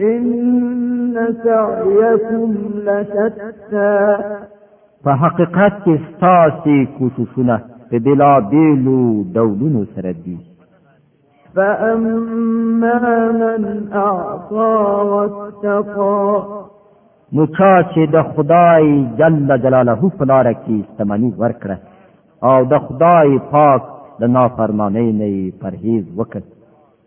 ان سعيكم لشتى په حقیقت کې ستاسو کوششونه په بلا بیلو ډولونو سره دي فأما من أعطى واتقى نو چا چې د خدای جل جلاله په لار کې استمنی ورکړه او د خدای پاک د نافرمانی نه پرهیز وکړ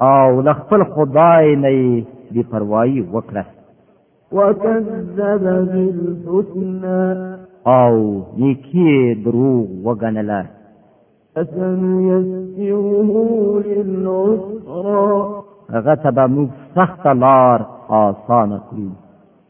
او د خپل خدای نه بي پروايي وکړه وكذب بالحسنى او نیکی دروغ وګنله فسنيسره للعسرى هغه ته به موږ سخته لار آسانه کړو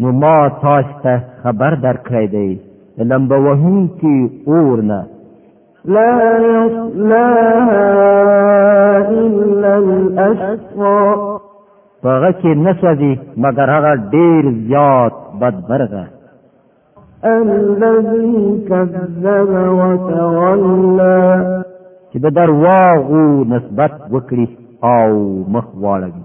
نو ما تاسو ته خبر درکړی دی لمبه وهونکي اور نه لا يصلاها إلا الأشقى په هغه کې نه سوځي مګر هغه ډېر زیات بدبرغه الذي كذب وتولى چې د درواغو نسبت وکړي او مخ واړوي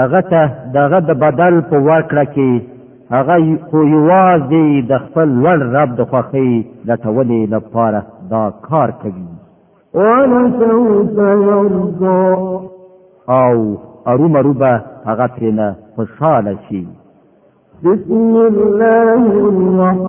هغه ته دغه د بدل په ورکړه کې هغه خو یوازې د خپل لوړ رب د خوښۍ لټولې لپاره دا کار کوي ولسوف یرضا او ارومرو به هغه ترېنه خوشحاله شي بسم الله الرحمن